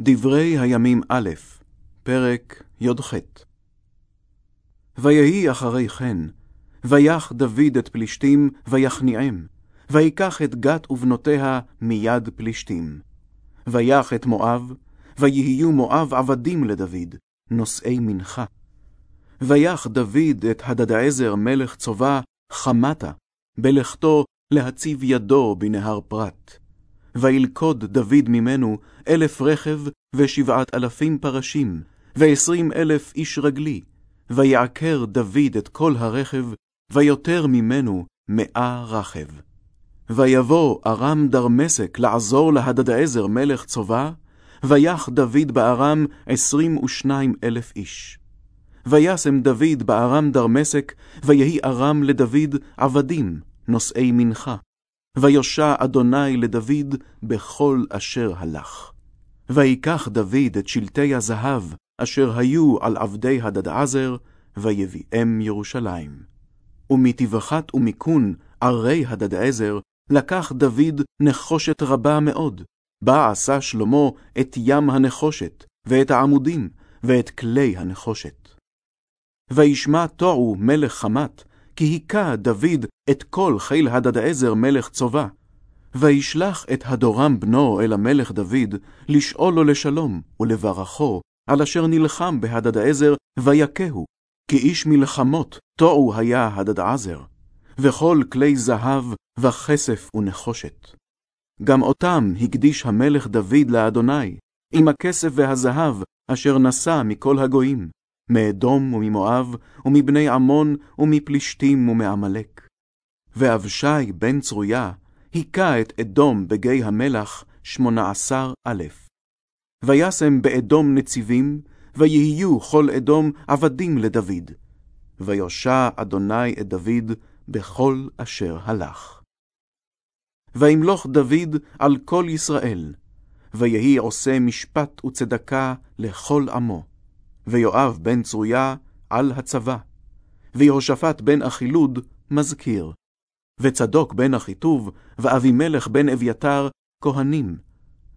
דברי הימים א', פרק י"ח. ויהי אחרי כן, ויח דוד את פלישתים, ויכניעם, ויקח את גת ובנותיה מיד פלישתים. ויח את מואב, ויהיו מואב עבדים לדוד, נושאי מנחה. ויח דוד את הדדעזר מלך צובה חמתה, בלכתו להציב ידו בנהר פרת. וילכוד דוד ממנו אלף רכב ושבעת אלפים פרשים, ועשרים אלף איש רגלי, ויעקר דוד את כל הרכב, ויותר ממנו מאה רכב. ויבוא ארם דרמסק לעזור להדדעזר מלך צובה, ויח דוד בארם עשרים ושניים אלף איש. וישם דוד בארם דרמסק, ויהי ארם לדוד עבדים, נושאי מנחה. ויושע אדוני לדוד בכל אשר הלך. ויקח דוד את שלטי הזהב, אשר היו על עבדי הדדעזר, ויביאם ירושלים. ומטבחת ומיכון ערי הדדעזר, לקח דוד נחושת רבה מאוד, בה עשה שלמה את ים הנחושת, ואת העמודים, ואת כלי הנחושת. וישמע תועו מלך חמת, כי היכה דוד את כל חיל הדדעזר מלך צובה. וישלח את הדורם בנו אל המלך דוד, לשאול לו לשלום, ולברכו, על אשר נלחם בהדדעזר, ויכהו, כי איש מלחמות תועו היה הדדעזר, וכל כלי זהב, וכסף ונחושת. גם אותם הקדיש המלך דוד לאדוני, עם הכסף והזהב, אשר נשא מכל הגויים, מאדום וממואב, ומבני עמון, ומפלישתים ומעמלק. ואבשי בן צרויה, היכה את אדום בגיא המלח שמונה עשר א'. וישם באדום נציבים, ויהיו כל אדום עבדים לדוד. ויושע אדוני את דוד בכל אשר הלך. וימלוך דוד על כל ישראל, ויהי עושה משפט וצדקה לכל עמו. ויואב בן צרויה על הצבא, ויהושפט בן אחילוד מזכיר, וצדוק בן אחיטוב, ואבימלך בן אביתר כהנים,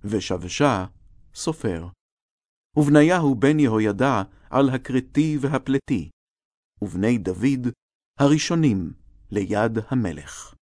ושבשה סופר. ובניהו בן יהוידע על הכרתי והפלתי, ובני דוד הראשונים ליד המלך.